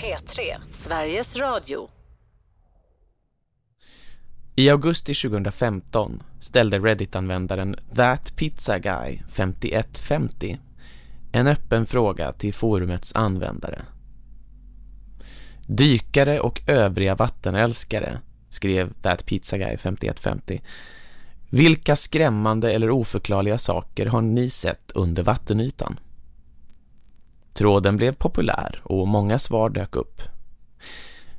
P3, Sveriges Radio. I augusti 2015 ställde Reddit-användaren That Pizza Guy 5150 en öppen fråga till forumets användare. Dykare och övriga vattenälskare, skrev That Pizza Guy 5150. Vilka skrämmande eller oförklarliga saker har ni sett under vattenytan? Tråden blev populär och många svar dök upp.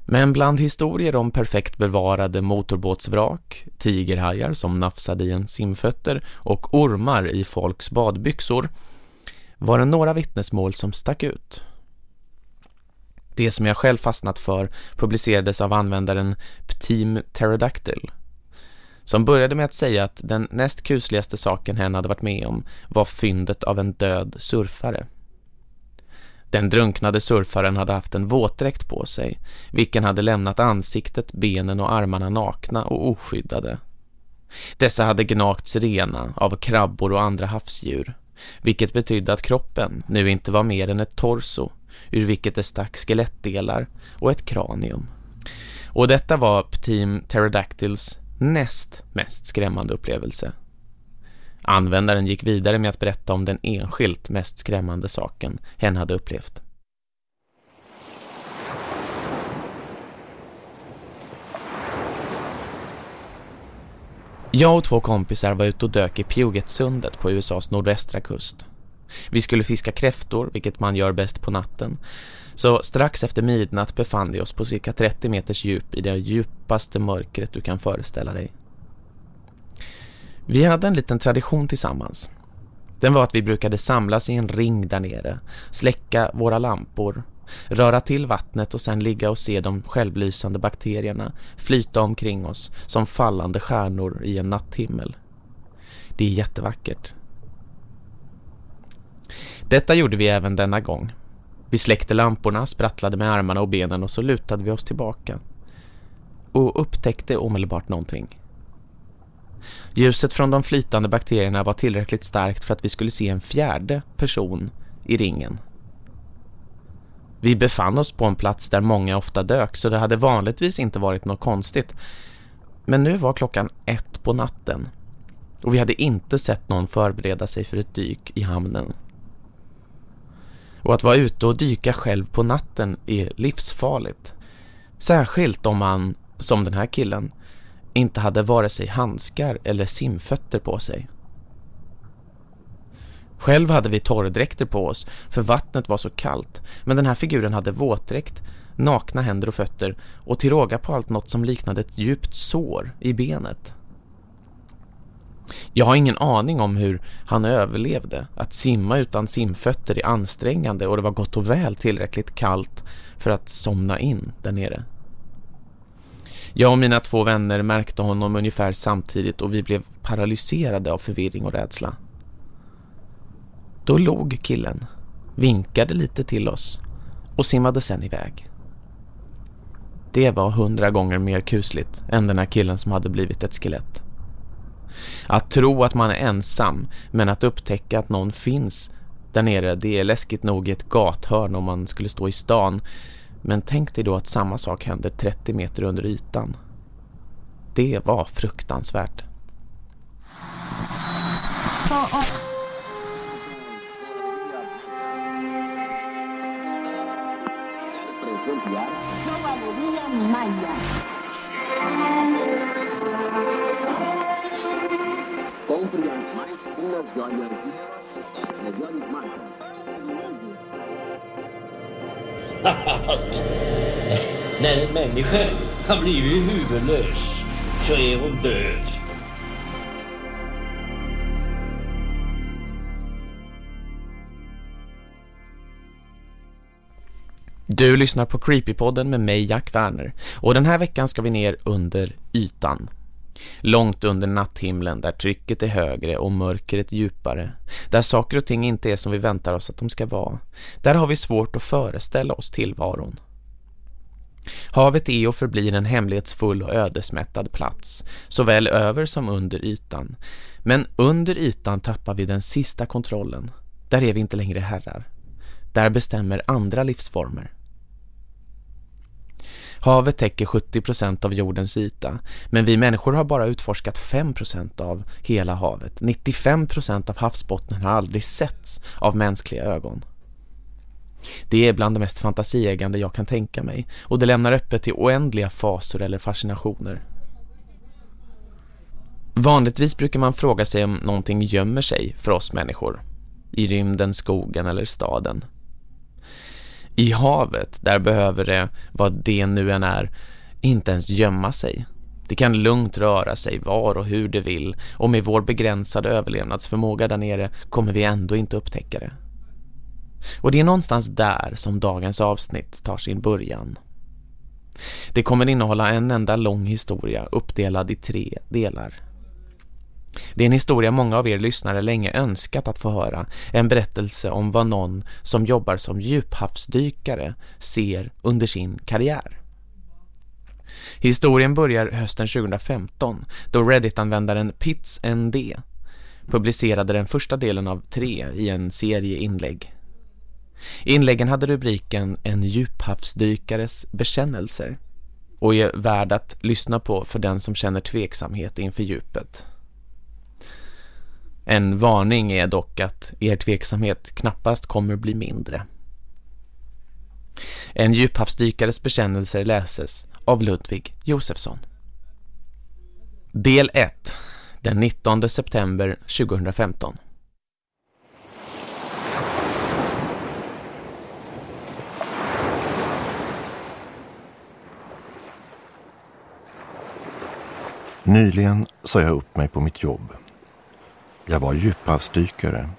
Men bland historier om perfekt bevarade motorbåtsvrak, tigerhajar som nafsade i en simfötter och ormar i folks badbyxor var det några vittnesmål som stack ut. Det som jag själv fastnat för publicerades av användaren Pteam Pterodactyl som började med att säga att den näst kusligaste saken hen hade varit med om var fyndet av en död surfare. Den drunknade surfaren hade haft en våtdräkt på sig, vilken hade lämnat ansiktet, benen och armarna nakna och oskyddade. Dessa hade gnagts rena av krabbor och andra havsdjur, vilket betydde att kroppen nu inte var mer än ett torso, ur vilket det stack skelettdelar och ett kranium. Och detta var Team Pterodactyls näst mest skrämmande upplevelse. Användaren gick vidare med att berätta om den enskilt mest skrämmande saken hen hade upplevt. Jag och två kompisar var ute och dök i Pugetsundet på USAs nordvästra kust. Vi skulle fiska kräftor, vilket man gör bäst på natten. Så strax efter midnatt befann vi oss på cirka 30 meters djup i det djupaste mörkret du kan föreställa dig. Vi hade en liten tradition tillsammans. Den var att vi brukade samlas i en ring där nere, släcka våra lampor, röra till vattnet och sen ligga och se de självlysande bakterierna flyta omkring oss som fallande stjärnor i en natthimmel. Det är jättevackert. Detta gjorde vi även denna gång. Vi släckte lamporna, sprattlade med armarna och benen och så lutade vi oss tillbaka. Och upptäckte omedelbart någonting. Ljuset från de flytande bakterierna var tillräckligt starkt för att vi skulle se en fjärde person i ringen. Vi befann oss på en plats där många ofta dök så det hade vanligtvis inte varit något konstigt. Men nu var klockan ett på natten och vi hade inte sett någon förbereda sig för ett dyk i hamnen. Och att vara ute och dyka själv på natten är livsfarligt. Särskilt om man, som den här killen, inte hade vare sig handskar eller simfötter på sig. Själv hade vi torrdräkter på oss för vattnet var så kallt men den här figuren hade våtdräkt, nakna händer och fötter och till råga på allt något som liknade ett djupt sår i benet. Jag har ingen aning om hur han överlevde. Att simma utan simfötter är ansträngande och det var gott och väl tillräckligt kallt för att somna in där nere. Jag och mina två vänner märkte honom ungefär samtidigt och vi blev paralyserade av förvirring och rädsla. Då låg killen, vinkade lite till oss och simmade sen iväg. Det var hundra gånger mer kusligt än den här killen som hade blivit ett skelett. Att tro att man är ensam men att upptäcka att någon finns där nere det är läskigt nog i ett gathörn om man skulle stå i stan men tänk dig då att samma sak händer 30 meter under ytan. Det var fruktansvärt. När en människa har blivit huvudlös så är hon död. Du lyssnar på Creepypodden med mig Jack Werner och den här veckan ska vi ner under ytan. Långt under natthimlen där trycket är högre och mörkret djupare. Där saker och ting inte är som vi väntar oss att de ska vara. Där har vi svårt att föreställa oss tillvaron. Havet är och förblir en hemlighetsfull och ödesmättad plats, såväl över som under ytan. Men under ytan tappar vi den sista kontrollen. Där är vi inte längre herrar. Där bestämmer andra livsformer. Havet täcker 70% av jordens yta, men vi människor har bara utforskat 5% av hela havet. 95% av havsbotten har aldrig setts av mänskliga ögon. Det är bland det mest fantasieggande jag kan tänka mig och det lämnar öppet till oändliga fasor eller fascinationer. Vanligtvis brukar man fråga sig om någonting gömmer sig för oss människor. I rymden, skogen eller staden. I havet, där behöver det, vad det nu än är, inte ens gömma sig. Det kan lugnt röra sig var och hur det vill och med vår begränsade överlevnadsförmåga där nere kommer vi ändå inte upptäcka det. Och det är någonstans där som dagens avsnitt tar sin början. Det kommer innehålla en enda lång historia uppdelad i tre delar. Det är en historia många av er lyssnare länge önskat att få höra. En berättelse om vad någon som jobbar som djuphavsdykare ser under sin karriär. Historien börjar hösten 2015 då Reddit-användaren PitsND publicerade den första delen av tre i en serie inlägg. Inläggen hade rubriken En djuphavsdykares bekännelser och är värd att lyssna på för den som känner tveksamhet inför djupet. En varning är dock att er tveksamhet knappast kommer bli mindre. En djuphavsdykares bekännelser läses av Ludvig Josefsson. Del 1. Den 19 september 2015. Nyligen sa jag upp mig på mitt jobb. Jag var djuphavsdykare,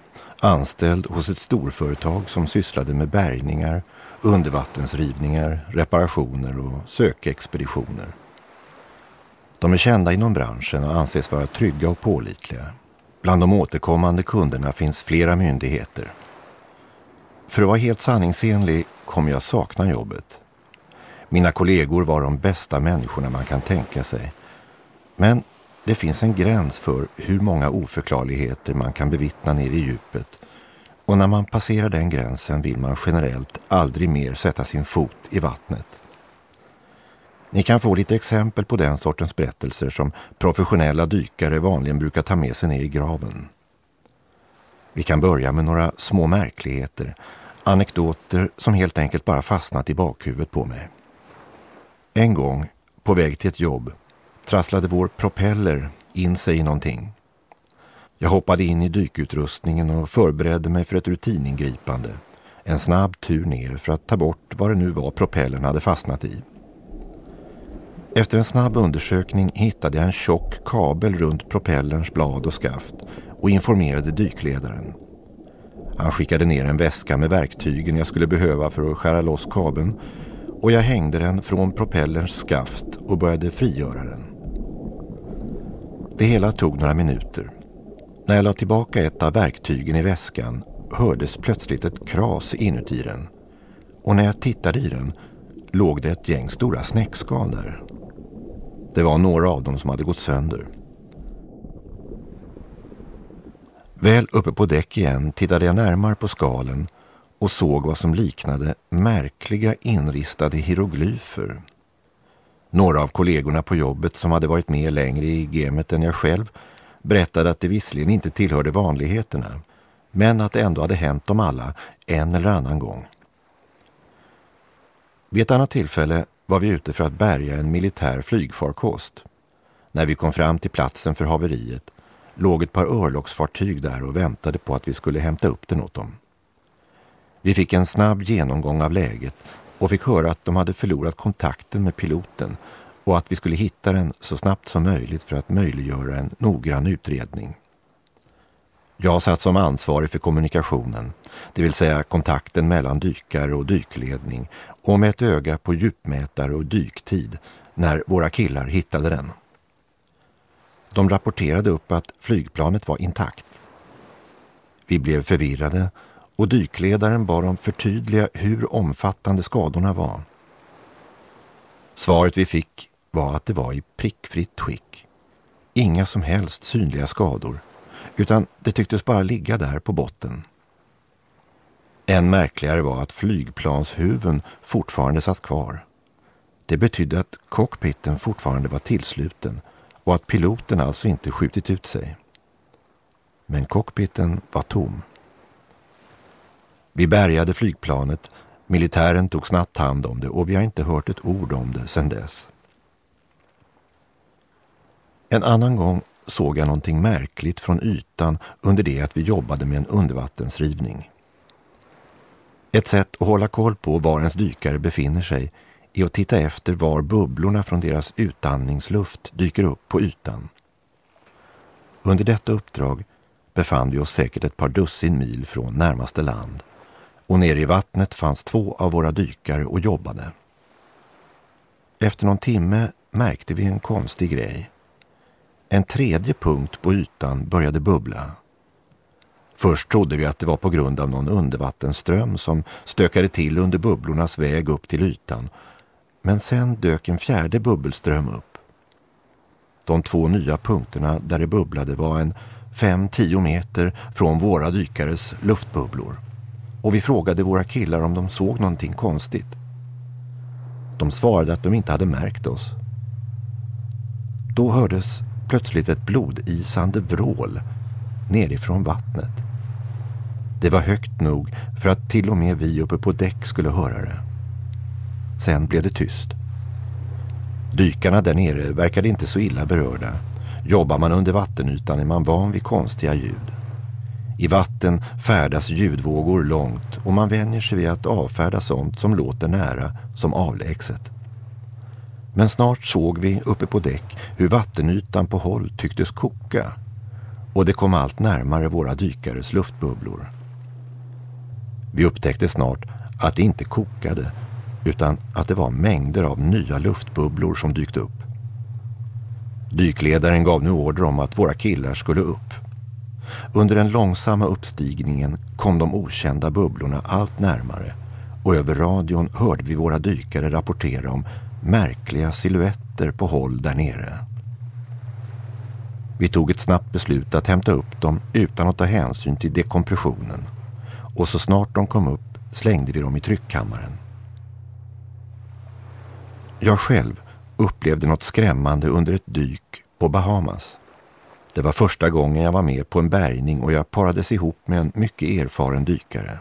anställd hos ett storföretag som sysslade med bärgningar, undervattensrivningar, reparationer och sökexpeditioner. De är kända inom branschen och anses vara trygga och pålitliga. Bland de återkommande kunderna finns flera myndigheter. För att vara helt sanningsenlig kommer jag sakna jobbet. Mina kollegor var de bästa människorna man kan tänka sig. Men det finns en gräns för hur många oförklarligheter man kan bevittna ner i djupet och när man passerar den gränsen vill man generellt aldrig mer sätta sin fot i vattnet. Ni kan få lite exempel på den sortens berättelser som professionella dykare vanligen brukar ta med sig ner i graven. Vi kan börja med några små märkligheter, anekdoter som helt enkelt bara fastnat i bakhuvudet på mig. En gång, på väg till ett jobb, trasslade vår propeller in sig i någonting. Jag hoppade in i dykutrustningen och förberedde mig för ett rutiningripande. En snabb tur ner för att ta bort vad det nu var propellern hade fastnat i. Efter en snabb undersökning hittade jag en tjock kabel runt propellerns blad och skaft och informerade dykledaren. Han skickade ner en väska med verktygen jag skulle behöva för att skära loss kabeln och jag hängde den från propellerns skaft och började frigöra den. Det hela tog några minuter. När jag la tillbaka ett av verktygen i väskan hördes plötsligt ett kras inuti den. Och när jag tittade i den låg det ett gäng stora snäckskal där. Det var några av dem som hade gått sönder. Väl uppe på däck igen tittade jag närmare på skalen och såg vad som liknade märkliga inristade hieroglyfer. Några av kollegorna på jobbet som hade varit med längre i gamet än jag själv berättade att det visserligen inte tillhörde vanligheterna men att det ändå hade hänt dem alla en eller annan gång. Vid ett annat tillfälle var vi ute för att bärga en militär flygfarkost. När vi kom fram till platsen för haveriet låg ett par örlogsfartyg där och väntade på att vi skulle hämta upp den åt dem. Vi fick en snabb genomgång av läget och fick höra att de hade förlorat kontakten med piloten och att vi skulle hitta den så snabbt som möjligt för att möjliggöra en noggrann utredning. Jag satt som ansvarig för kommunikationen, det vill säga kontakten mellan dykare och dykledning och med ett öga på djupmätare och dyktid när våra killar hittade den. De rapporterade upp att flygplanet var intakt. Vi blev förvirrade och dykledaren bad dem förtydliga hur omfattande skadorna var. Svaret vi fick var att det var i prickfritt skick. Inga som helst synliga skador, utan det tycktes bara ligga där på botten. Än märkligare var att flygplanshuven fortfarande satt kvar. Det betydde att cockpiten fortfarande var tillsluten och att piloten alltså inte skjutit ut sig. Men cockpiten var tom. Vi bärgade flygplanet, militären tog snabbt hand om det och vi har inte hört ett ord om det sedan dess. En annan gång såg jag någonting märkligt från ytan under det att vi jobbade med en undervattensrivning. Ett sätt att hålla koll på var ens dykare befinner sig är att titta efter var bubblorna från deras utandningsluft dyker upp på ytan. Under detta uppdrag befann vi oss säkert ett par dussin mil från närmaste land och nere i vattnet fanns två av våra dykare och jobbade. Efter någon timme märkte vi en konstig grej. En tredje punkt på ytan började bubbla. Först trodde vi att det var på grund av någon undervattensström som stökade till under bubblornas väg upp till ytan. Men sen dök en fjärde bubbelström upp. De två nya punkterna där det bubblade var en 5-10 meter från våra dykares luftbubblor. Och vi frågade våra killar om de såg någonting konstigt. De svarade att de inte hade märkt oss. Då hördes plötsligt ett blodisande vrål nerifrån vattnet. Det var högt nog för att till och med vi uppe på däck skulle höra det. Sen blev det tyst. Dykarna där nere verkade inte så illa berörda. Jobbar man under vattenytan är man van vid konstiga ljud. I vatten färdas ljudvågor långt och man vänjer sig vid att avfärda sånt som låter nära som avlägset. Men snart såg vi uppe på däck hur vattenytan på håll tycktes koka och det kom allt närmare våra dykares luftbubblor. Vi upptäckte snart att det inte kokade utan att det var mängder av nya luftbubblor som dykt upp. Dykledaren gav nu order om att våra killar skulle upp. Under den långsamma uppstigningen kom de okända bubblorna allt närmare och över radion hörde vi våra dykare rapportera om märkliga siluetter på håll där nere. Vi tog ett snabbt beslut att hämta upp dem utan att ta hänsyn till dekompressionen och så snart de kom upp slängde vi dem i tryckkammaren. Jag själv upplevde något skrämmande under ett dyk på Bahamas. Det var första gången jag var med på en bärgning och jag parades ihop med en mycket erfaren dykare.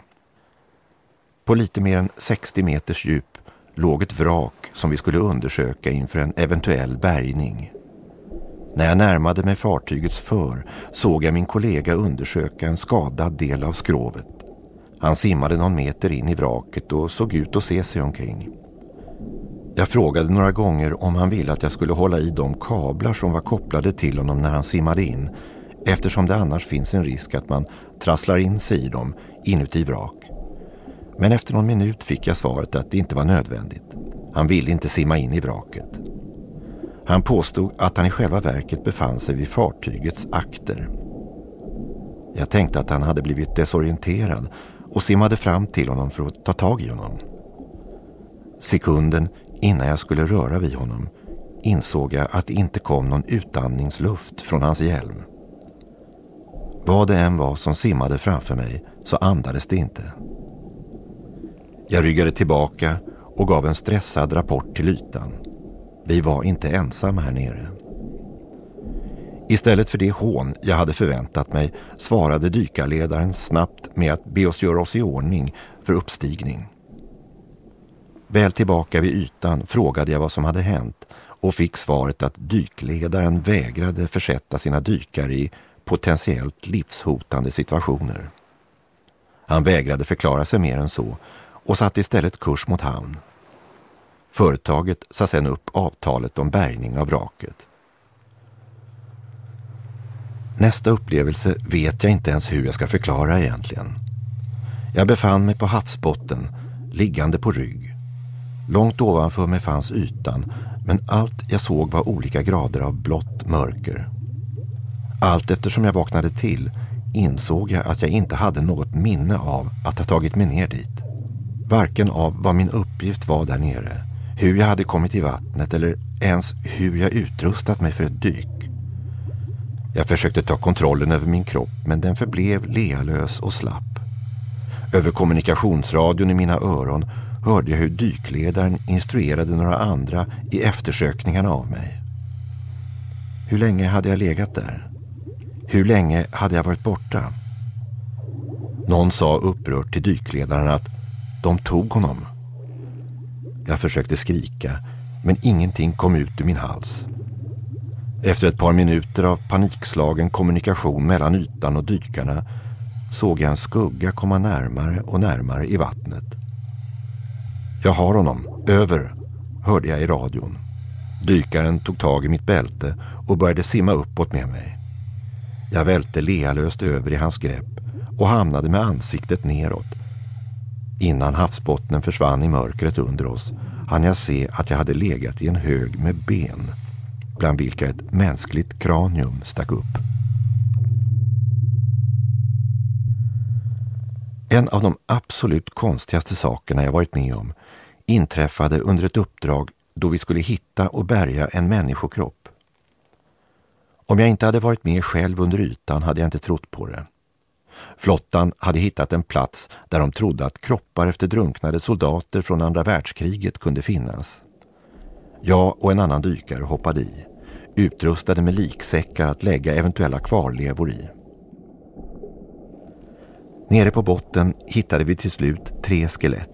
På lite mer än 60 meters djup låg ett vrak som vi skulle undersöka inför en eventuell bärgning. När jag närmade mig fartygets för såg jag min kollega undersöka en skadad del av skrovet. Han simmade någon meter in i vraket och såg ut att se sig omkring. Jag frågade några gånger om han ville att jag skulle hålla i de kablar som var kopplade till honom när han simmade in eftersom det annars finns en risk att man trasslar in sig i dem inuti vrak. Men efter någon minut fick jag svaret att det inte var nödvändigt. Han ville inte simma in i vraket. Han påstod att han i själva verket befann sig vid fartygets akter. Jag tänkte att han hade blivit desorienterad och simmade fram till honom för att ta tag i honom. Sekunden innan jag skulle röra vid honom insåg jag att det inte kom någon utandningsluft från hans hjälm. Vad det än var som simmade framför mig så andades det inte. Jag ryggade tillbaka och gav en stressad rapport till ytan. Vi var inte ensamma här nere. Istället för det hån jag hade förväntat mig svarade dykarledaren snabbt med att be oss göra oss i ordning för uppstigning. Väl tillbaka vid ytan frågade jag vad som hade hänt och fick svaret att dykledaren vägrade försätta sina dykare i potentiellt livshotande situationer. Han vägrade förklara sig mer än så och satte istället kurs mot hamn. Företaget sa sedan upp avtalet om bärgning av vraket. Nästa upplevelse vet jag inte ens hur jag ska förklara egentligen. Jag befann mig på havsbotten, liggande på rygg. Långt ovanför mig fanns ytan, men allt jag såg var olika grader av blått mörker. Allt eftersom jag vaknade till insåg jag att jag inte hade något minne av att ha tagit mig ner dit. Varken av vad min uppgift var där nere, hur jag hade kommit i vattnet eller ens hur jag utrustat mig för ett dyk. Jag försökte ta kontrollen över min kropp men den förblev lealös och slapp. Över kommunikationsradion i mina öron hörde jag hur dykledaren instruerade några andra i eftersökningarna av mig. Hur länge hade jag legat där? Hur länge hade jag varit borta? Någon sa upprört till dykledaren att de tog honom. Jag försökte skrika men ingenting kom ut ur min hals. Efter ett par minuter av panikslagen kommunikation mellan ytan och dykarna såg jag en skugga komma närmare och närmare i vattnet. Jag har honom, över, hörde jag i radion. Dykaren tog tag i mitt bälte och började simma uppåt med mig. Jag välte lealöst över i hans grepp och hamnade med ansiktet neråt. Innan havsbottnen försvann i mörkret under oss hann jag se att jag hade legat i en hög med ben, bland vilka ett mänskligt kranium stack upp. En av de absolut konstigaste sakerna jag varit med om inträffade under ett uppdrag då vi skulle hitta och bärga en människokropp. Om jag inte hade varit med själv under ytan hade jag inte trott på det. Flottan hade hittat en plats där de trodde att kroppar efter drunknade soldater från andra världskriget kunde finnas. Jag och en annan dykare hoppade i, utrustade med liksäckar att lägga eventuella kvarlevor i. Nere på botten hittade vi till slut tre skelett.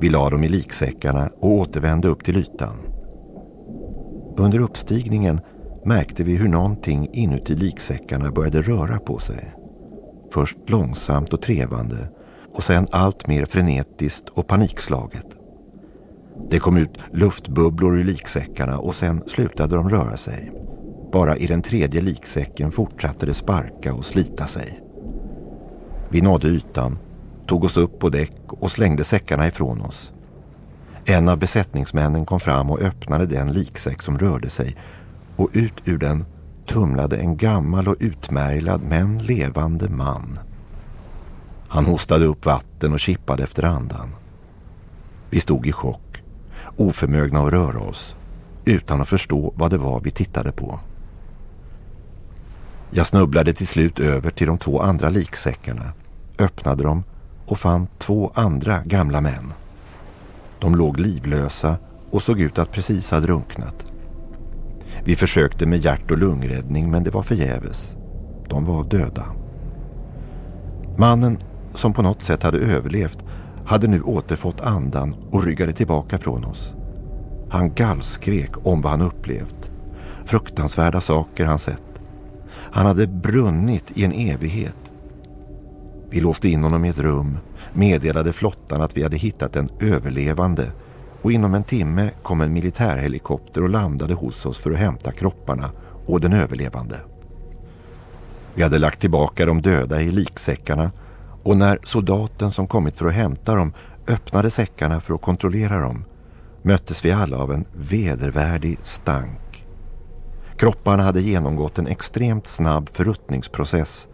Vi la dem i liksäckarna och återvände upp till ytan. Under uppstigningen märkte vi hur någonting inuti liksäckarna började röra på sig. Först långsamt och trevande och sen allt mer frenetiskt och panikslaget. Det kom ut luftbubblor ur liksäckarna och sen slutade de röra sig. Bara i den tredje liksäcken fortsatte det sparka och slita sig. Vi nådde ytan, tog oss upp på däck och slängde säckarna ifrån oss. En av besättningsmännen kom fram och öppnade den liksäck som rörde sig och ut ur den tumlade en gammal och utmärglad men levande man. Han hostade upp vatten och kippade efter andan. Vi stod i chock, oförmögna att röra oss, utan att förstå vad det var vi tittade på. Jag snubblade till slut över till de två andra liksäckarna, öppnade dem och fann två andra gamla män. De låg livlösa och såg ut att precis ha drunknat. Vi försökte med hjärt- och lungräddning men det var förgäves. De var döda. Mannen, som på något sätt hade överlevt, hade nu återfått andan och ryggade tillbaka från oss. Han gallskrek om vad han upplevt. Fruktansvärda saker han sett. Han hade brunnit i en evighet. Vi låste in honom i ett rum, meddelade flottan att vi hade hittat en överlevande och inom en timme kom en militärhelikopter och landade hos oss för att hämta kropparna och den överlevande. Vi hade lagt tillbaka de döda i liksäckarna och när soldaten som kommit för att hämta dem öppnade säckarna för att kontrollera dem möttes vi alla av en vedervärdig stank. Kropparna hade genomgått en extremt snabb förruttningsprocess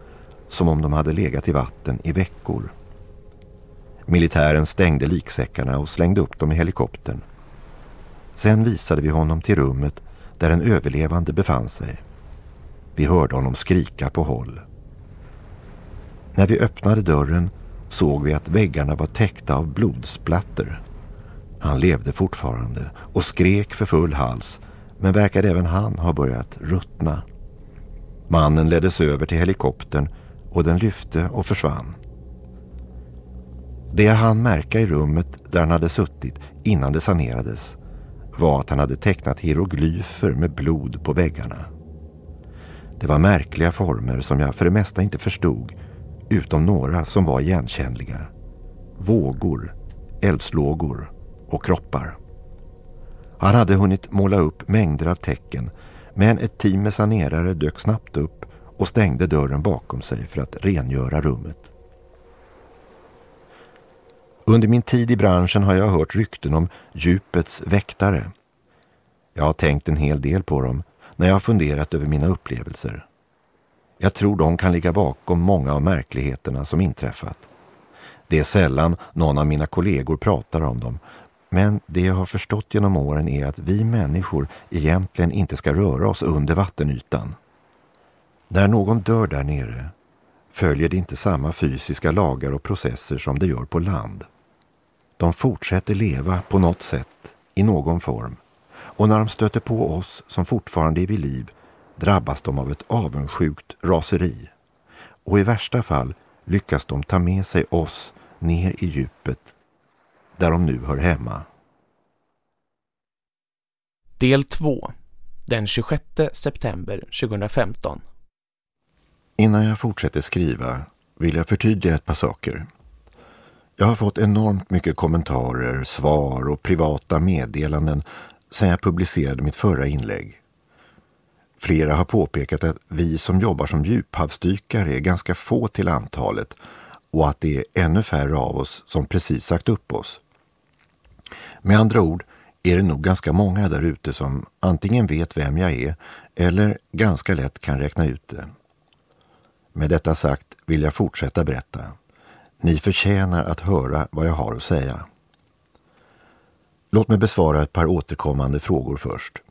som om de hade legat i vatten i veckor. Militären stängde liksäckarna och slängde upp dem i helikoptern. Sen visade vi honom till rummet där en överlevande befann sig. Vi hörde honom skrika på håll. När vi öppnade dörren såg vi att väggarna var täckta av blodsplatter. Han levde fortfarande och skrek för full hals men verkade även han ha börjat ruttna. Mannen leddes över till helikoptern och den lyfte och försvann. Det jag hann märka i rummet där han hade suttit innan det sanerades var att han hade tecknat hieroglyfer med blod på väggarna. Det var märkliga former som jag för det mesta inte förstod utom några som var igenkännliga. Vågor, eldslågor och kroppar. Han hade hunnit måla upp mängder av tecken men ett team med sanerare dök snabbt upp och stängde dörren bakom sig för att rengöra rummet. Under min tid i branschen har jag hört rykten om djupets väktare. Jag har tänkt en hel del på dem när jag har funderat över mina upplevelser. Jag tror de kan ligga bakom många av märkligheterna som inträffat. Det är sällan någon av mina kollegor pratar om dem men det jag har förstått genom åren är att vi människor egentligen inte ska röra oss under vattenytan. När någon dör där nere följer det inte samma fysiska lagar och processer som det gör på land. De fortsätter leva på något sätt, i någon form. Och när de stöter på oss som fortfarande är vid liv drabbas de av ett avundsjukt raseri. Och i värsta fall lyckas de ta med sig oss ner i djupet där de nu hör hemma. Del 2 Den 26 september 2015 Innan jag fortsätter skriva vill jag förtydliga ett par saker. Jag har fått enormt mycket kommentarer, svar och privata meddelanden sedan jag publicerade mitt förra inlägg. Flera har påpekat att vi som jobbar som djuphavsdykare är ganska få till antalet och att det är ännu färre av oss som precis sagt upp oss. Med andra ord är det nog ganska många där ute som antingen vet vem jag är eller ganska lätt kan räkna ut det. Med detta sagt vill jag fortsätta berätta. Ni förtjänar att höra vad jag har att säga. Låt mig besvara ett par återkommande frågor först.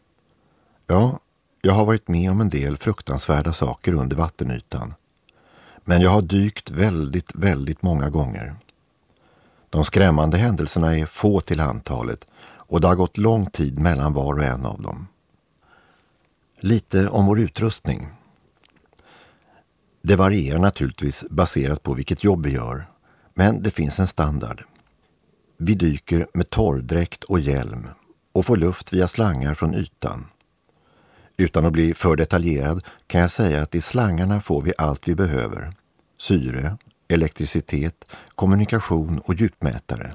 Ja, jag har varit med om en del fruktansvärda saker under vattenytan. Men jag har dykt väldigt, väldigt många gånger. De skrämmande händelserna är få till antalet och det har gått lång tid mellan var och en av dem. Lite om vår utrustning. Det varierar naturligtvis baserat på vilket jobb vi gör, men det finns en standard. Vi dyker med torrdräkt och hjälm och får luft via slangar från ytan. Utan att bli för detaljerad kan jag säga att i slangarna får vi allt vi behöver. Syre, elektricitet, kommunikation och djupmätare.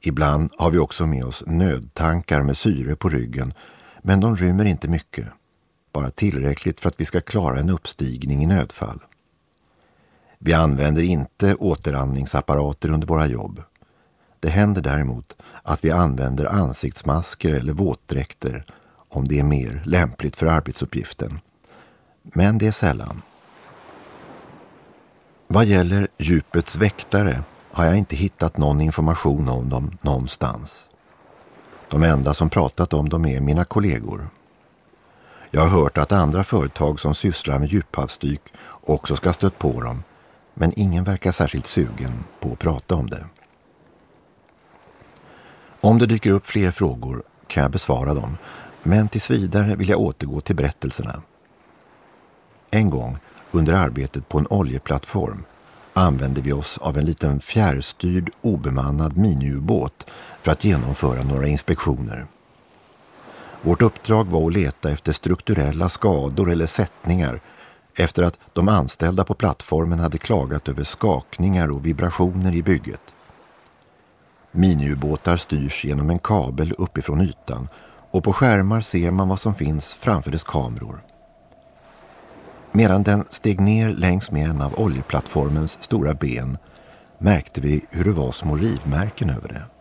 Ibland har vi också med oss nödtankar med syre på ryggen men de rymmer inte mycket. Bara tillräckligt för att vi ska klara en uppstigning i nödfall. Vi använder inte återandningsapparater under våra jobb. Det händer däremot att vi använder ansiktsmasker eller våtdräkter om det är mer lämpligt för arbetsuppgiften. Men det är sällan. Vad gäller djupets väktare har jag inte hittat någon information om dem någonstans. De enda som pratat om dem är mina kollegor. Jag har hört att andra företag som sysslar med djuphavsdyk också ska stött på dem, men ingen verkar särskilt sugen på att prata om det. Om det dyker upp fler frågor kan jag besvara dem, men tills vidare vill jag återgå till berättelserna. En gång under arbetet på en oljeplattform använde vi oss av en liten fjärrstyrd obemannad miniubåt för att genomföra några inspektioner. Vårt uppdrag var att leta efter strukturella skador eller sättningar efter att de anställda på plattformen hade klagat över skakningar och vibrationer i bygget. Miniubåtar styrs genom en kabel uppifrån ytan och på skärmar ser man vad som finns framför dess kameror. Medan den steg ner längs med en av oljeplattformens stora ben märkte vi hur det var små rivmärken över det.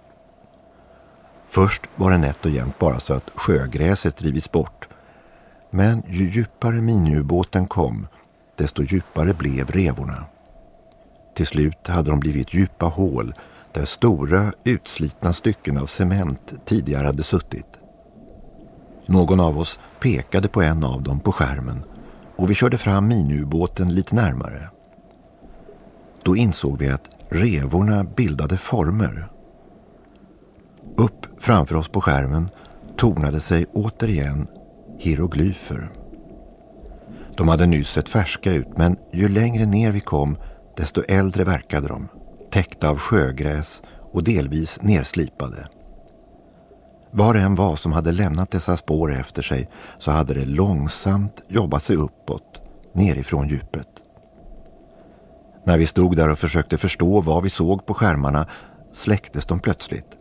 Först var det nätt och jämnt bara så att sjögräset rivits bort. Men ju djupare miniubåten kom, desto djupare blev revorna. Till slut hade de blivit djupa hål där stora utslitna stycken av cement tidigare hade suttit. Någon av oss pekade på en av dem på skärmen och vi körde fram miniubåten lite närmare. Då insåg vi att revorna bildade former. Upp framför oss på skärmen tornade sig återigen hieroglyfer. De hade nyss sett färska ut men ju längre ner vi kom desto äldre verkade de, täckta av sjögräs och delvis nerslipade. Var det än var som hade lämnat dessa spår efter sig så hade det långsamt jobbat sig uppåt, nerifrån djupet. När vi stod där och försökte förstå vad vi såg på skärmarna släcktes de plötsligt.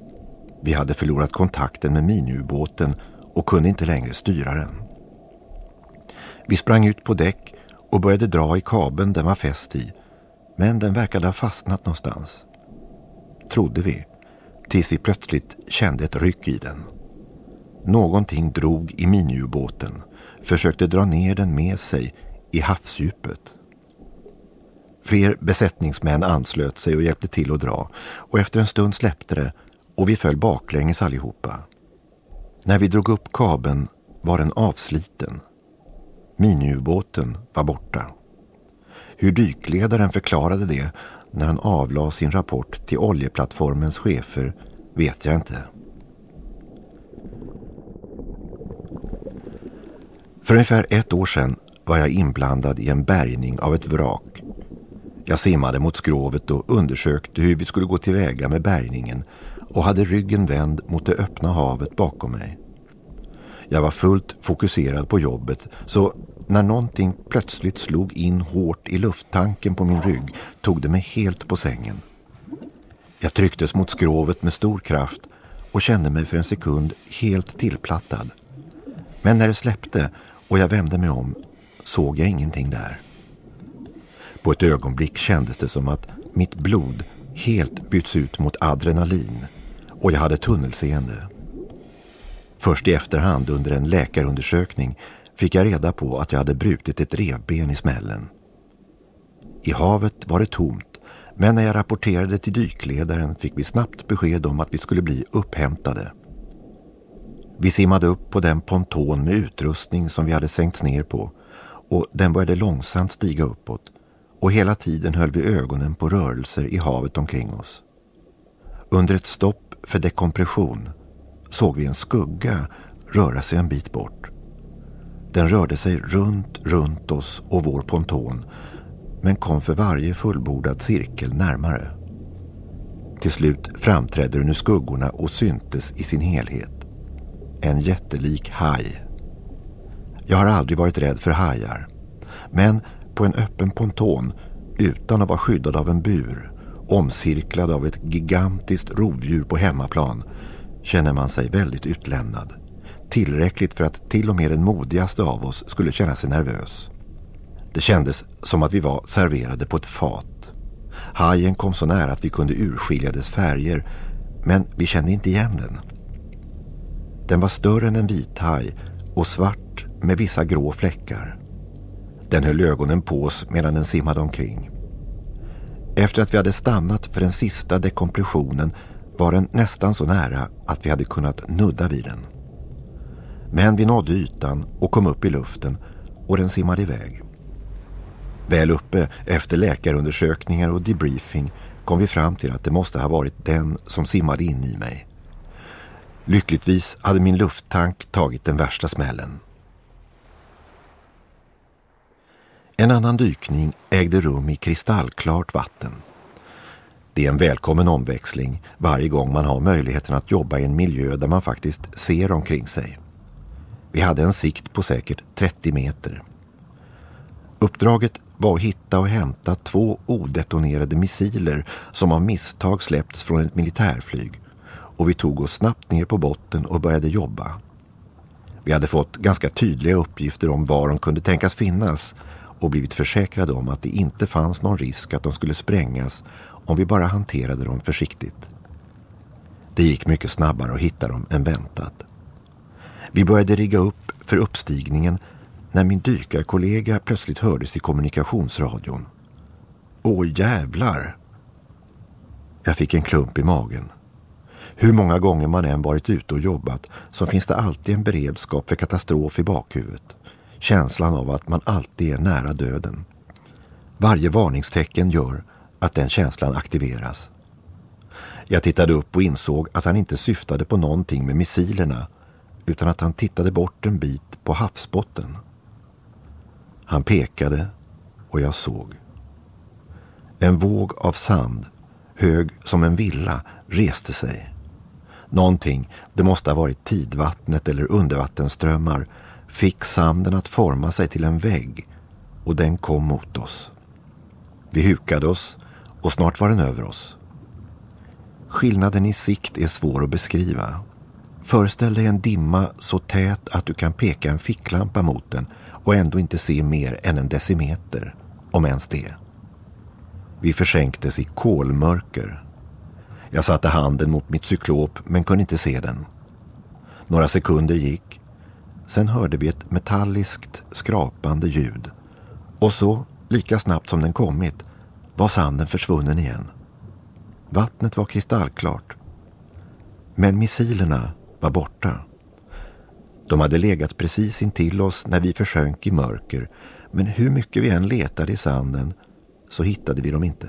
Vi hade förlorat kontakten med miniubåten och kunde inte längre styra den. Vi sprang ut på däck och började dra i kabeln den var fäst i, men den verkade ha fastnat någonstans. Trodde vi tills vi plötsligt kände ett ryck i den. Någonting drog i miniubåten, försökte dra ner den med sig i havsdjupet. Fler besättningsmän anslöt sig och hjälpte till att dra och efter en stund släppte det och vi föll baklänges allihopa. När vi drog upp kabeln var den avsliten. Miniubåten var borta. Hur dykledaren förklarade det när han avlade sin rapport till oljeplattformens chefer vet jag inte. För ungefär ett år sedan var jag inblandad i en bärgning av ett vrak. Jag simmade mot skrovet och undersökte hur vi skulle gå tillväga med bärgningen och hade ryggen vänd mot det öppna havet bakom mig. Jag var fullt fokuserad på jobbet så när någonting plötsligt slog in hårt i lufttanken på min rygg tog det mig helt på sängen. Jag trycktes mot skrovet med stor kraft och kände mig för en sekund helt tillplattad. Men när det släppte och jag vände mig om såg jag ingenting där. På ett ögonblick kändes det som att mitt blod helt byts ut mot adrenalin och jag hade tunnelseende. Först i efterhand under en läkarundersökning fick jag reda på att jag hade brutit ett revben i smällen. I havet var det tomt men när jag rapporterade till dykledaren fick vi snabbt besked om att vi skulle bli upphämtade. Vi simmade upp på den ponton med utrustning som vi hade sänkts ner på och den började långsamt stiga uppåt och hela tiden höll vi ögonen på rörelser i havet omkring oss. Under ett stopp för dekompression såg vi en skugga röra sig en bit bort. Den rörde sig runt, runt oss och vår ponton men kom för varje fullbordad cirkel närmare. Till slut framträdde den ur skuggorna och syntes i sin helhet. En jättelik haj. Jag har aldrig varit rädd för hajar. Men på en öppen ponton, utan att vara skyddad av en bur, omcirklad av ett gigantiskt rovdjur på hemmaplan, känner man sig väldigt utlämnad. Tillräckligt för att till och med den modigaste av oss skulle känna sig nervös. Det kändes som att vi var serverade på ett fat. Hajen kom så nära att vi kunde urskilja dess färger, men vi kände inte igen den. Den var större än en vithaj och svart med vissa grå fläckar. Den höll ögonen på oss medan den simmade omkring. Efter att vi hade stannat för den sista dekompressionen var den nästan så nära att vi hade kunnat nudda vid den. Men vi nådde ytan och kom upp i luften och den simmade iväg. Väl uppe efter läkarundersökningar och debriefing kom vi fram till att det måste ha varit den som simmade in i mig. Lyckligtvis hade min lufttank tagit den värsta smällen. En annan dykning ägde rum i kristallklart vatten. Det är en välkommen omväxling varje gång man har möjligheten att jobba i en miljö där man faktiskt ser omkring sig. Vi hade en sikt på säkert 30 meter. Uppdraget var att hitta och hämta två odetonerade missiler som av misstag släppts från ett militärflyg och vi tog oss snabbt ner på botten och började jobba. Vi hade fått ganska tydliga uppgifter om var de kunde tänkas finnas och blivit försäkrade om att det inte fanns någon risk att de skulle sprängas om vi bara hanterade dem försiktigt. Det gick mycket snabbare att hitta dem än väntat. Vi började rigga upp för uppstigningen när min dykarkollega plötsligt hördes i kommunikationsradion. Åh jävlar! Jag fick en klump i magen. Hur många gånger man än varit ute och jobbat så finns det alltid en beredskap för katastrof i bakhuvudet. Känslan av att man alltid är nära döden. Varje varningstecken gör att den känslan aktiveras. Jag tittade upp och insåg att han inte syftade på någonting med missilerna utan att han tittade bort en bit på havsbotten. Han pekade och jag såg. En våg av sand, hög som en villa, reste sig. Någonting, det måste ha varit tidvattnet eller undervattenströmmar, fick sanden att forma sig till en vägg och den kom mot oss. Vi hukade oss och snart var den över oss. Skillnaden i sikt är svår att beskriva. Föreställ dig en dimma så tät att du kan peka en ficklampa mot den och ändå inte se mer än en decimeter, om ens det. Vi försänktes i kolmörker. Jag satte handen mot mitt cyklop men kunde inte se den. Några sekunder gick. Sen hörde vi ett metalliskt skrapande ljud och så, lika snabbt som den kommit, var sanden försvunnen igen. Vattnet var kristallklart. Men missilerna var borta. De hade legat precis intill oss när vi försönk i mörker men hur mycket vi än letade i sanden så hittade vi dem inte.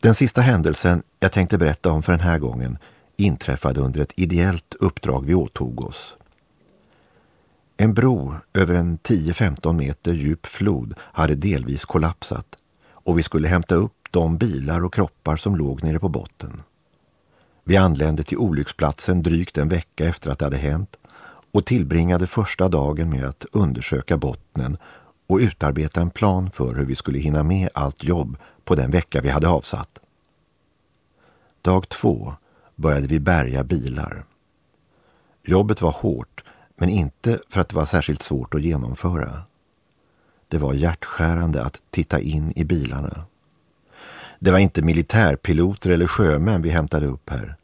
Den sista händelsen jag tänkte berätta om för den här gången inträffade under ett ideellt uppdrag vi åtog oss. En bro över en 10-15 meter djup flod hade delvis kollapsat och vi skulle hämta upp de bilar och kroppar som låg nere på botten. Vi anlände till olycksplatsen drygt en vecka efter att det hade hänt och tillbringade första dagen med att undersöka bottnen och utarbeta en plan för hur vi skulle hinna med allt jobb på den vecka vi hade avsatt. Dag två började vi bärga bilar. Jobbet var hårt men inte för att det var särskilt svårt att genomföra. Det var hjärtskärande att titta in i bilarna. Det var inte militärpiloter eller sjömän vi hämtade upp här.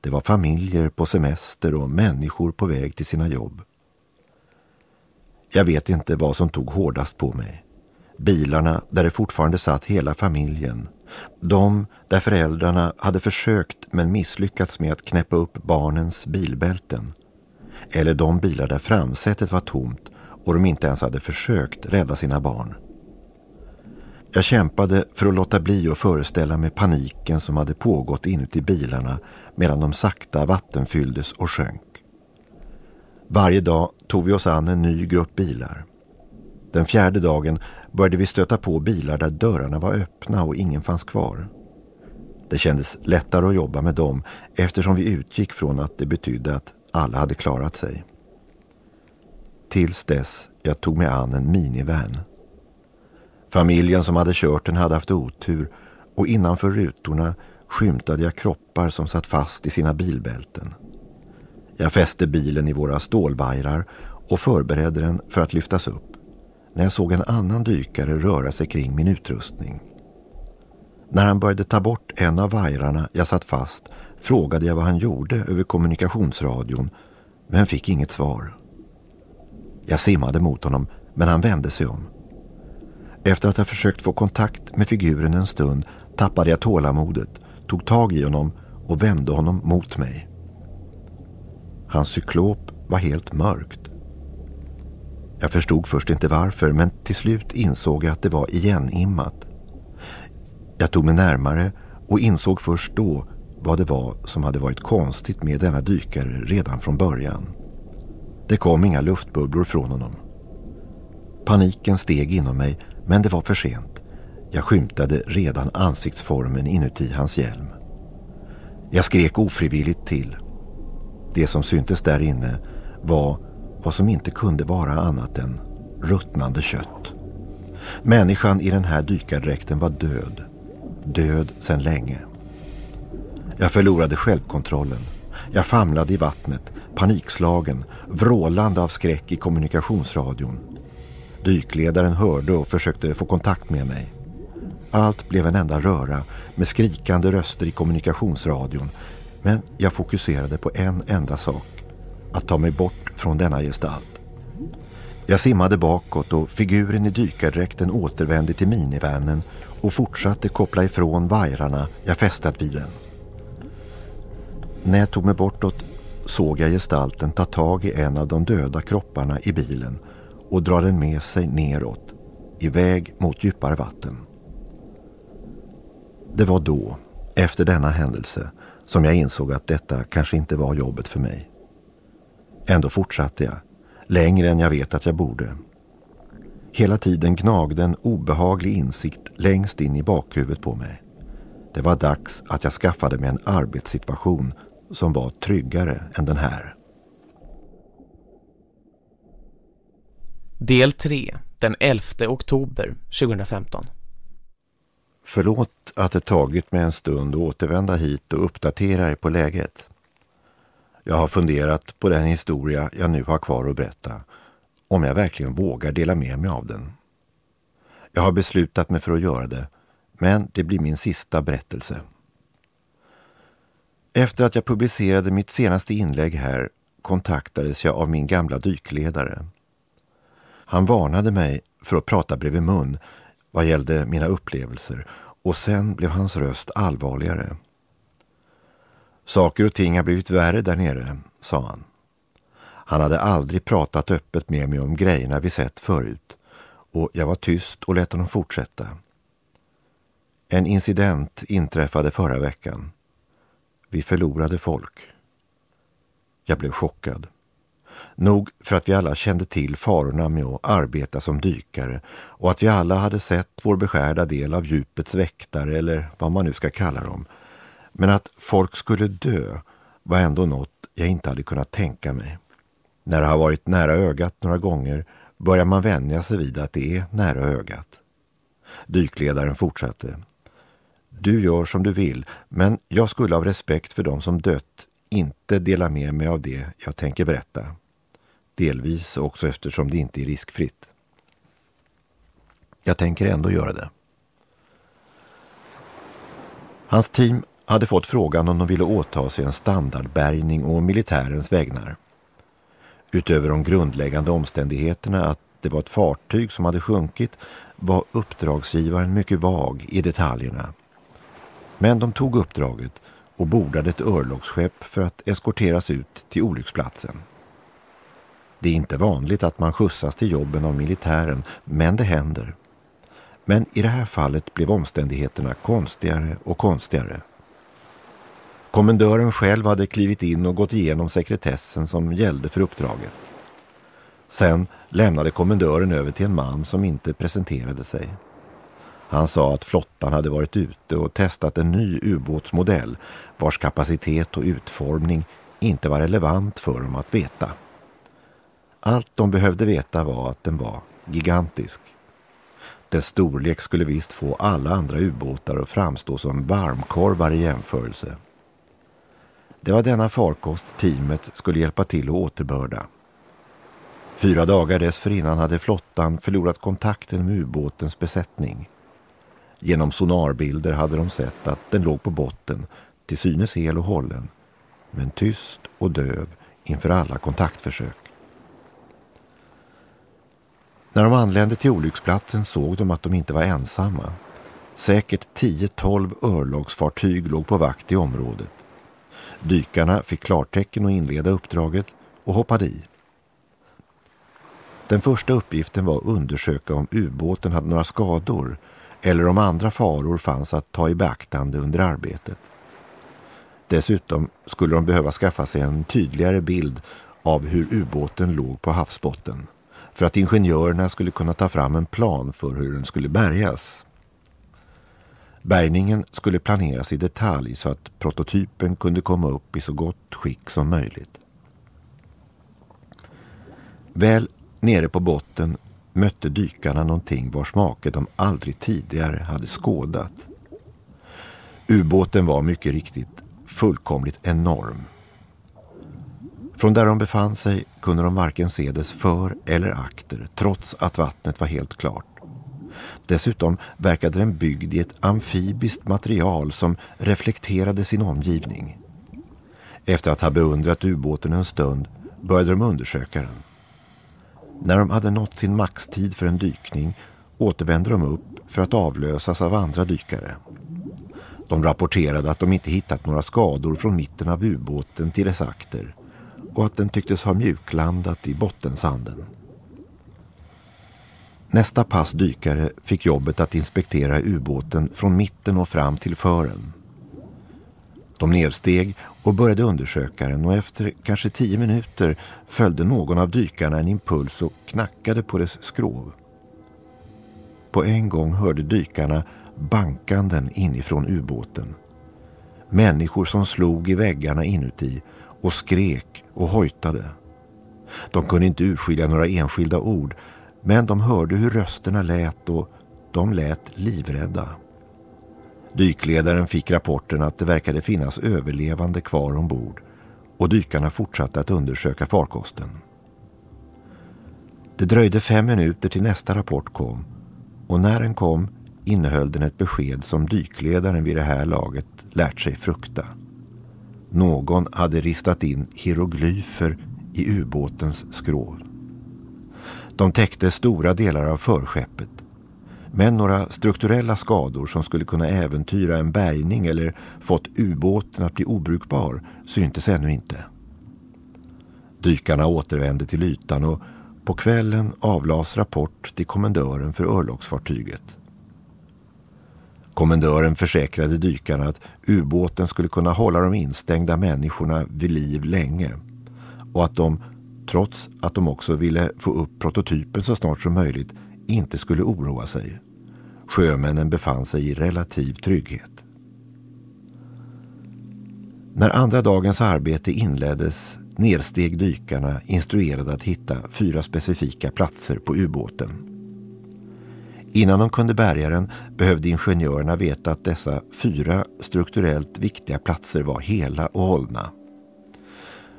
Det var familjer på semester och människor på väg till sina jobb. Jag vet inte vad som tog hårdast på mig. Bilarna där det fortfarande satt hela familjen. De där föräldrarna hade försökt men misslyckats med att knäppa upp barnens bilbälten. Eller de bilar där framsätet var tomt och de inte ens hade försökt rädda sina barn. Jag kämpade för att låta bli att föreställa mig paniken som hade pågått inuti bilarna medan de sakta vattenfylldes och sjönk. Varje dag tog vi oss an en ny grupp bilar. Den fjärde dagen började vi stöta på bilar där dörrarna var öppna och ingen fanns kvar. Det kändes lättare att jobba med dem eftersom vi utgick från att det betydde att alla hade klarat sig. Tills dess jag tog mig an en minivan. Familjen som hade kört den hade haft otur och innanför rutorna skymtade jag kroppar som satt fast i sina bilbälten. Jag fäste bilen i våra stålvajrar och förberedde den för att lyftas upp när jag såg en annan dykare röra sig kring min utrustning. När han började ta bort en av vajrarna jag satt fast frågade jag vad han gjorde över kommunikationsradion men fick inget svar. Jag simmade mot honom men han vände sig om. Efter att ha försökt få kontakt med figuren en stund tappade jag tålamodet, tog tag i honom och vände honom mot mig. Hans cyklop var helt mörkt. Jag förstod först inte varför men till slut insåg jag att det var igenimmat. Jag tog mig närmare och insåg först då vad det var som hade varit konstigt med denna dykare redan från början. Det kom inga luftbubblor från honom. Paniken steg inom mig men det var för sent. Jag skymtade redan ansiktsformen inuti hans hjälm. Jag skrek ofrivilligt till. Det som syntes där inne var vad som inte kunde vara annat än ruttnande kött. Människan i den här dykardräkten var död. Död sedan länge. Jag förlorade självkontrollen. Jag famlade i vattnet, panikslagen, vrålande av skräck i kommunikationsradion. Dykledaren hörde och försökte få kontakt med mig. Allt blev en enda röra med skrikande röster i kommunikationsradion men jag fokuserade på en enda sak. Att ta mig bort från denna gestalt. Jag simmade bakåt och figuren i dykardräkten återvände till minivanen och fortsatte koppla ifrån vajrarna jag fästat vid den. När jag tog mig bortåt såg jag gestalten ta tag i en av de döda kropparna i bilen och dra den med sig neråt, iväg mot djupare vatten. Det var då, efter denna händelse, som jag insåg att detta kanske inte var jobbet för mig. Ändå fortsatte jag, längre än jag vet att jag borde. Hela tiden gnagde en obehaglig insikt längst in i bakhuvudet på mig. Det var dags att jag skaffade mig en arbetssituation som var tryggare än den här. Del 3, den 11 oktober 2015. Förlåt att det tagit mig en stund att återvända hit och uppdatera er på läget. Jag har funderat på den historia jag nu har kvar att berätta, om jag verkligen vågar dela med mig av den. Jag har beslutat mig för att göra det, men det blir min sista berättelse. Efter att jag publicerade mitt senaste inlägg här kontaktades jag av min gamla dykledare. Han varnade mig för att prata bredvid mun vad gällde mina upplevelser och sen blev hans röst allvarligare. Saker och ting har blivit värre där nere, sa han. Han hade aldrig pratat öppet med mig om grejerna vi sett förut och jag var tyst och lät honom fortsätta. En incident inträffade förra veckan. Vi förlorade folk. Jag blev chockad. Nog för att vi alla kände till farorna med att arbeta som dykare och att vi alla hade sett vår beskärda del av djupets väktare eller vad man nu ska kalla dem. Men att folk skulle dö var ändå något jag inte hade kunnat tänka mig. När det har varit nära ögat några gånger börjar man vänja sig vid att det är nära ögat. Dykledaren fortsatte. Du gör som du vill, men jag skulle av respekt för dem som dött inte dela med mig av det jag tänker berätta. Delvis också eftersom det inte är riskfritt. Jag tänker ändå göra det. Hans team hade fått frågan om de ville åta sig en standardbärgning och militärens vägnar. Utöver de grundläggande omständigheterna att det var ett fartyg som hade sjunkit var uppdragsgivaren mycket vag i detaljerna. Men de tog uppdraget och bordade ett örlogsskepp för att eskorteras ut till olycksplatsen. Det är inte vanligt att man skjutsas till jobben av militären, men det händer. Men i det här fallet blev omständigheterna konstigare och konstigare. Kommendören själv hade klivit in och gått igenom sekretessen som gällde för uppdraget. Sen lämnade kommendören över till en man som inte presenterade sig. Han sa att flottan hade varit ute och testat en ny ubåtsmodell vars kapacitet och utformning inte var relevant för dem att veta. Allt de behövde veta var att den var gigantisk. Dess storlek skulle visst få alla andra ubåtar att framstå som varmkorvar i jämförelse. Det var denna farkost teamet skulle hjälpa till att återbörda. Fyra dagar dessförinnan hade flottan förlorat kontakten med ubåtens besättning. Genom sonarbilder hade de sett att den låg på botten, till synes hel och hållen, men tyst och döv inför alla kontaktförsök. När de anlände till olycksplatsen såg de att de inte var ensamma. Säkert 10-12 örlogsfartyg låg på vakt i området. Dykarna fick klartecken att inleda uppdraget och hoppade i. Den första uppgiften var att undersöka om ubåten hade några skador eller om andra faror fanns att ta i beaktande under arbetet. Dessutom skulle de behöva skaffa sig en tydligare bild av hur ubåten låg på havsbotten för att ingenjörerna skulle kunna ta fram en plan för hur den skulle bärgas. Bärgningen skulle planeras i detalj så att prototypen kunde komma upp i så gott skick som möjligt. Väl nere på botten mötte dykarna någonting vars make de aldrig tidigare hade skådat. Ubåten var mycket riktigt fullkomligt enorm. Från där de befann sig kunde de varken se dess för eller akter trots att vattnet var helt klart. Dessutom verkade den byggd i ett amfibiskt material som reflekterade sin omgivning. Efter att ha beundrat ubåten en stund började de undersöka den. När de hade nått sin maxtid för en dykning återvände de upp för att avlösas av andra dykare. De rapporterade att de inte hittat några skador från mitten av ubåten till dess akter och att den tycktes ha mjuklandat i bottensanden. Nästa pass dykare fick jobbet att inspektera ubåten från mitten och fram till fören. De nedsteg och började undersöka den och efter kanske tio minuter följde någon av dykarna en impuls och knackade på dess skrov. På en gång hörde dykarna bankanden inifrån ubåten. Människor som slog i väggarna inuti och skrek och hojtade. De kunde inte urskilja några enskilda ord men de hörde hur rösterna lät och de lät livrädda. Dykledaren fick rapporten att det verkade finnas överlevande kvar ombord och dykarna fortsatte att undersöka farkosten. Det dröjde fem minuter till nästa rapport kom och när den kom innehöll den ett besked som dykledaren vid det här laget lärt sig frukta. Någon hade ristat in hieroglyfer i ubåtens skrov. De täckte stora delar av förskeppet. Men några strukturella skador som skulle kunna äventyra en bärgning eller fått ubåten att bli obrukbar syntes ännu inte. Dykarna återvände till ytan och på kvällen avlas rapport till kommendören för örlogsfartyget. Kommendören försäkrade dykarna att ubåten skulle kunna hålla de instängda människorna vid liv länge och att de, trots att de också ville få upp prototypen så snart som möjligt, inte skulle oroa sig. Sjömännen befann sig i relativ trygghet. När andra dagens arbete inleddes nedsteg dykarna instruerade att hitta fyra specifika platser på ubåten. Innan de kunde bärga den behövde ingenjörerna veta att dessa fyra strukturellt viktiga platser var hela och hållna.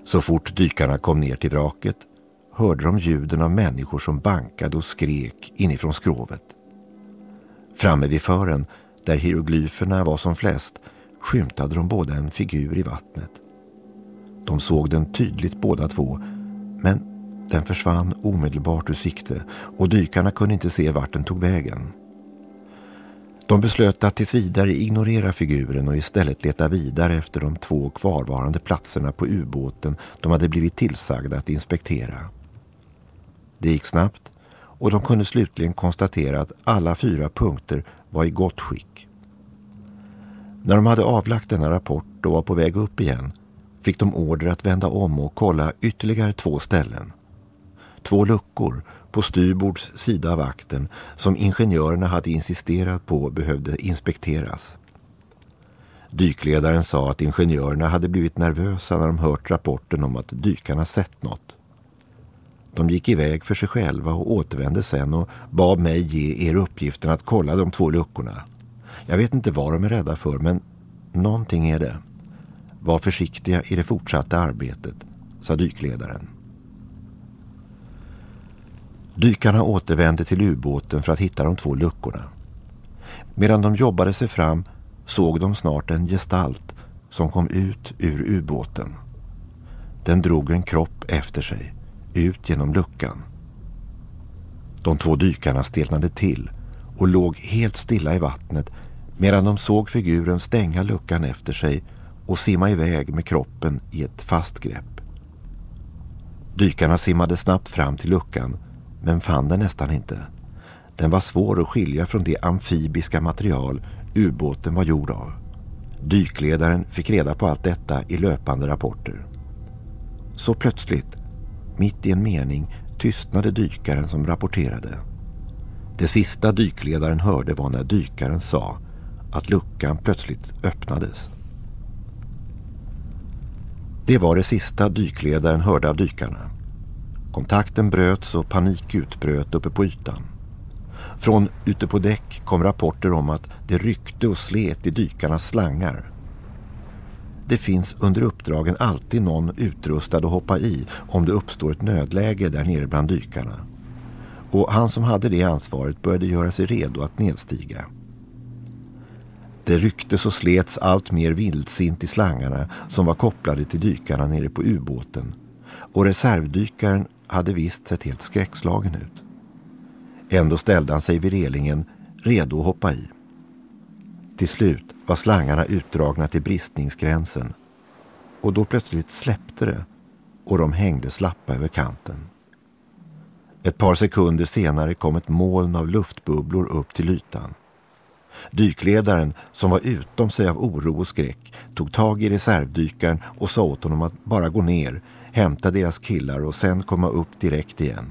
Så fort dykarna kom ner till vraket hörde de ljuden av människor som bankade och skrek inifrån skrovet. Framme vid fören, där hieroglyferna var som flest, skymtade de båda en figur i vattnet. De såg den tydligt båda två, men den försvann omedelbart ur sikte och dykarna kunde inte se vart den tog vägen. De beslöt att tills vidare ignorera figuren och istället leta vidare efter de två kvarvarande platserna på ubåten de hade blivit tillsagda att inspektera. Det gick snabbt och de kunde slutligen konstatera att alla fyra punkter var i gott skick. När de hade avlagt denna rapport och var på väg upp igen fick de order att vända om och kolla ytterligare två ställen. Två luckor på styrbords sida av akten som ingenjörerna hade insisterat på behövde inspekteras. Dykledaren sa att ingenjörerna hade blivit nervösa när de hört rapporten om att dykarna sett något. De gick iväg för sig själva och återvände sen och bad mig ge er uppgiften att kolla de två luckorna. Jag vet inte vad de är rädda för men någonting är det. Var försiktiga i det fortsatta arbetet, sa dykledaren. Dykarna återvände till ubåten för att hitta de två luckorna. Medan de jobbade sig fram såg de snart en gestalt som kom ut ur ubåten. Den drog en kropp efter sig, ut genom luckan. De två dykarna stelnade till och låg helt stilla i vattnet medan de såg figuren stänga luckan efter sig och simma iväg med kroppen i ett fast grepp. Dykarna simmade snabbt fram till luckan men fann den nästan inte. Den var svår att skilja från det amfibiska material ubåten var gjord av. Dykledaren fick reda på allt detta i löpande rapporter. Så plötsligt, mitt i en mening, tystnade dykaren som rapporterade. Det sista dykledaren hörde var när dykaren sa att luckan plötsligt öppnades. Det var det sista dykledaren hörde av dykarna. Kontakten bröts och panik utbröt uppe på ytan. Från ute på däck kom rapporter om att det ryckte och slet i dykarnas slangar. Det finns under uppdragen alltid någon utrustad att hoppa i om det uppstår ett nödläge där nere bland dykarna. Och han som hade det ansvaret började göra sig redo att nedstiga. Det rycktes och slets allt mer vildsint i slangarna som var kopplade till dykarna nere på ubåten. Och reservdykaren hade visst sett helt skräckslagen ut. Ändå ställde han sig vid relingen, redo att hoppa i. Till slut var slangarna utdragna till bristningsgränsen och då plötsligt släppte det och de hängde slappa över kanten. Ett par sekunder senare kom ett moln av luftbubblor upp till ytan. Dykledaren, som var utom sig av oro och skräck, tog tag i reservdykaren och sa åt honom att bara gå ner, hämta deras killar och sen komma upp direkt igen.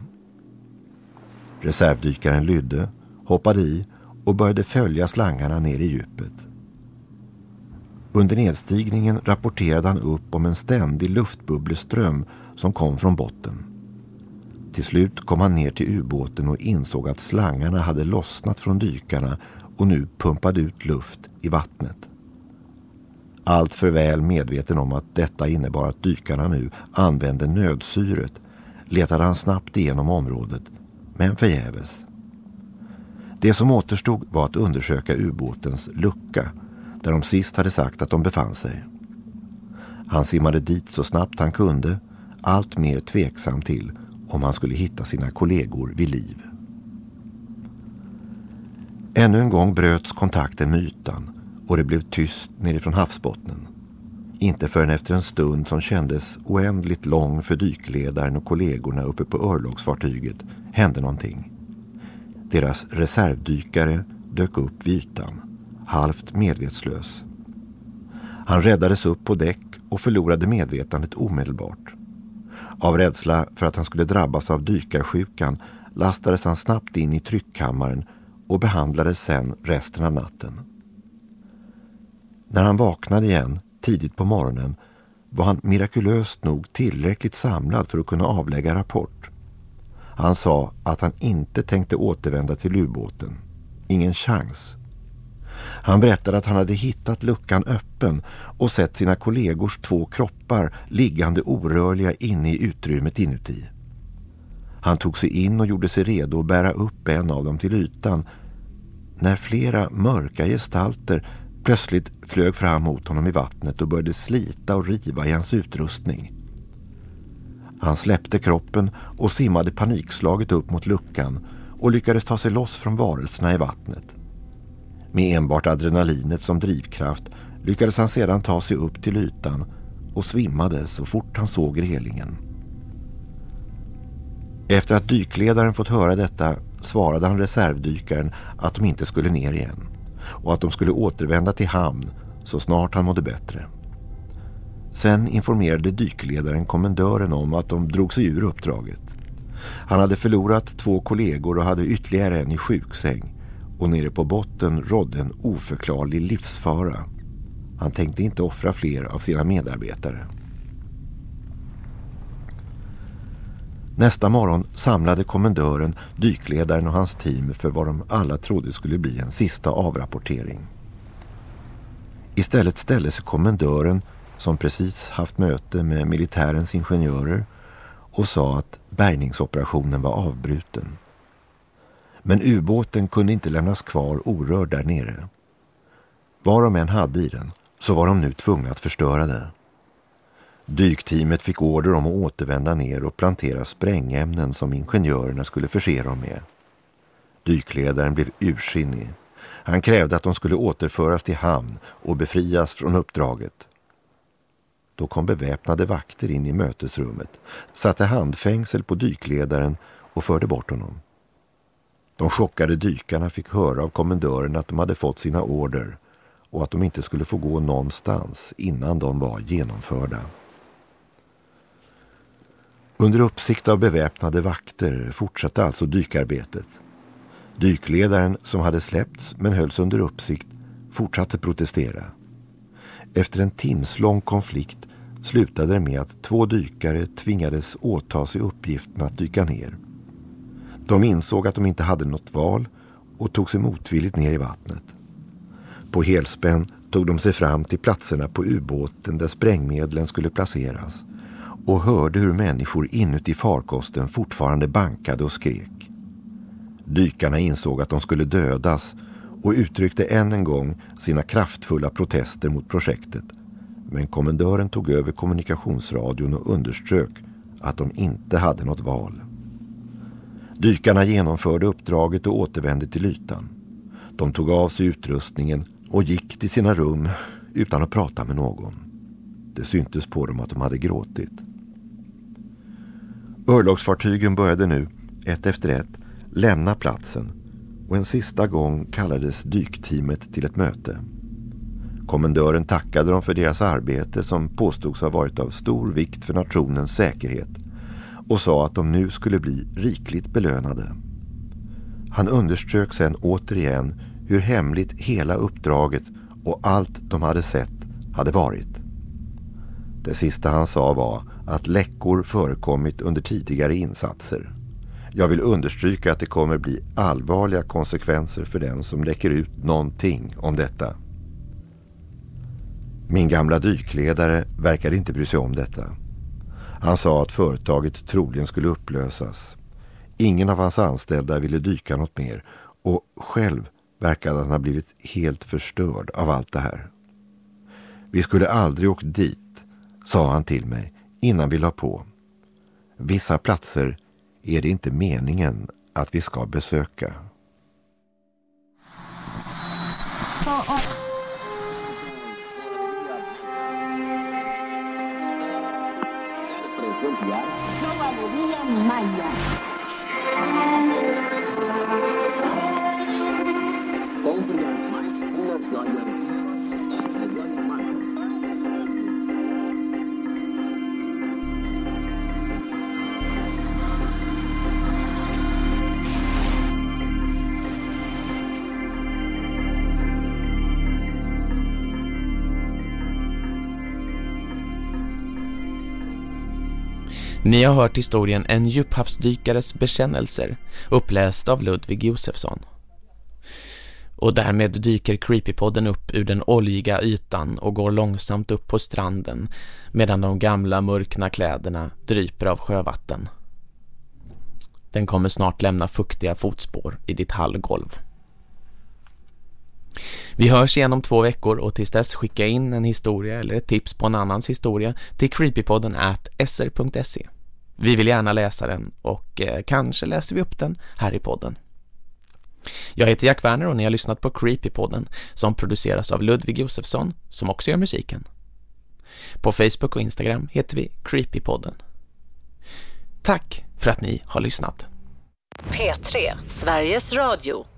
Reservdykaren lydde, hoppade i och började följa slangarna ner i djupet. Under nedstigningen rapporterade han upp om en ständig luftbubbleström som kom från botten. Till slut kom han ner till ubåten och insåg att slangarna hade lossnat från dykarna och nu pumpade ut luft i vattnet. Allt för väl medveten om att detta innebar att dykarna nu använde nödsyret letade han snabbt igenom området, men förgäves. Det som återstod var att undersöka ubåtens lucka där de sist hade sagt att de befann sig. Han simmade dit så snabbt han kunde, allt mer tveksam till om han skulle hitta sina kollegor vid liv. Ännu en gång bröts kontakten med ytan och det blev tyst nerifrån havsbottnen. Inte förrän efter en stund som kändes oändligt lång för dykledaren och kollegorna uppe på örlogsfartyget hände någonting. Deras reservdykare dök upp vid ytan. halvt medvetslös. Han räddades upp på däck och förlorade medvetandet omedelbart. Av rädsla för att han skulle drabbas av dykarsjukan lastades han snabbt in i tryckkammaren och behandlades sen resten av natten. När han vaknade igen tidigt på morgonen var han mirakulöst nog tillräckligt samlad för att kunna avlägga rapport. Han sa att han inte tänkte återvända till ubåten. Ingen chans. Han berättade att han hade hittat luckan öppen och sett sina kollegors två kroppar liggande orörliga inne i utrymmet inuti. Han tog sig in och gjorde sig redo att bära upp en av dem till ytan när flera mörka gestalter plötsligt flög fram mot honom i vattnet och började slita och riva i hans utrustning. Han släppte kroppen och simmade panikslaget upp mot luckan och lyckades ta sig loss från varelserna i vattnet. Med enbart adrenalinet som drivkraft lyckades han sedan ta sig upp till ytan och svimmade så fort han såg relingen. Efter att dykledaren fått höra detta svarade han reservdykaren att de inte skulle ner igen och att de skulle återvända till hamn så snart han mådde bättre. Sen informerade dykledaren kommendören om att de drog sig ur uppdraget. Han hade förlorat två kollegor och hade ytterligare en i sjuksäng och nere på botten rådde en oförklarlig livsfara. Han tänkte inte offra fler av sina medarbetare. Nästa morgon samlade kommendören dykledaren och hans team för vad de alla trodde skulle bli en sista avrapportering. Istället ställde sig kommendören, som precis haft möte med militärens ingenjörer, och sa att bärgningsoperationen var avbruten. Men ubåten kunde inte lämnas kvar orörd där nere. Vad de än hade i den så var de nu tvungna att förstöra det. Dykteamet fick order om att återvända ner och plantera sprängämnen som ingenjörerna skulle förse dem med. Dykledaren blev ursinnig. Han krävde att de skulle återföras till hamn och befrias från uppdraget. Då kom beväpnade vakter in i mötesrummet, satte handfängsel på dykledaren och förde bort honom. De chockade dykarna fick höra av kommendören att de hade fått sina order och att de inte skulle få gå någonstans innan de var genomförda. Under uppsikt av beväpnade vakter fortsatte alltså dykarbetet. Dykledaren som hade släppts men hölls under uppsikt fortsatte protestera. Efter en timslång konflikt slutade det med att två dykare tvingades åta sig uppgiften att dyka ner. De insåg att de inte hade något val och tog sig motvilligt ner i vattnet. På helspänn tog de sig fram till platserna på ubåten där sprängmedlen skulle placeras och hörde hur människor inuti farkosten fortfarande bankade och skrek. Dykarna insåg att de skulle dödas och uttryckte än en gång sina kraftfulla protester mot projektet. Men kommendören tog över kommunikationsradion och underströk att de inte hade något val. Dykarna genomförde uppdraget och återvände till ytan. De tog av sig utrustningen och gick till sina rum utan att prata med någon. Det syntes på dem att de hade gråtit. Örlogsfartygen började nu, ett efter ett, lämna platsen och en sista gång kallades dykteamet till ett möte. Kommendören tackade dem för deras arbete som påstods ha varit av stor vikt för nationens säkerhet och sa att de nu skulle bli rikligt belönade. Han underströk sedan återigen hur hemligt hela uppdraget och allt de hade sett hade varit. Det sista han sa var att läckor förekommit under tidigare insatser. Jag vill understryka att det kommer bli allvarliga konsekvenser för den som läcker ut någonting om detta. Min gamla dykledare verkade inte bry sig om detta. Han sa att företaget troligen skulle upplösas. Ingen av hans anställda ville dyka något mer och själv verkade han ha blivit helt förstörd av allt det här. Vi skulle aldrig åkt dit, sa han till mig innan vi la på. Vissa platser är det inte meningen att vi ska besöka. Ni har hört historien En djuphavsdykares bekännelser, uppläst av Ludvig Josefsson. Och därmed dyker Creepypodden upp ur den oljiga ytan och går långsamt upp på stranden medan de gamla mörkna kläderna dryper av sjövatten. Den kommer snart lämna fuktiga fotspår i ditt hallgolv. Vi hörs igen om två veckor och tills dess skicka in en historia eller ett tips på en annans historia till creepypodden at sr.se. Vi vill gärna läsa den och eh, kanske läser vi upp den här i podden. Jag heter Jack Werner och ni har lyssnat på Creepypodden som produceras av Ludvig Josefsson som också gör musiken. På Facebook och Instagram heter vi Creepypodden. Tack för att ni har lyssnat. P3, Sveriges Radio.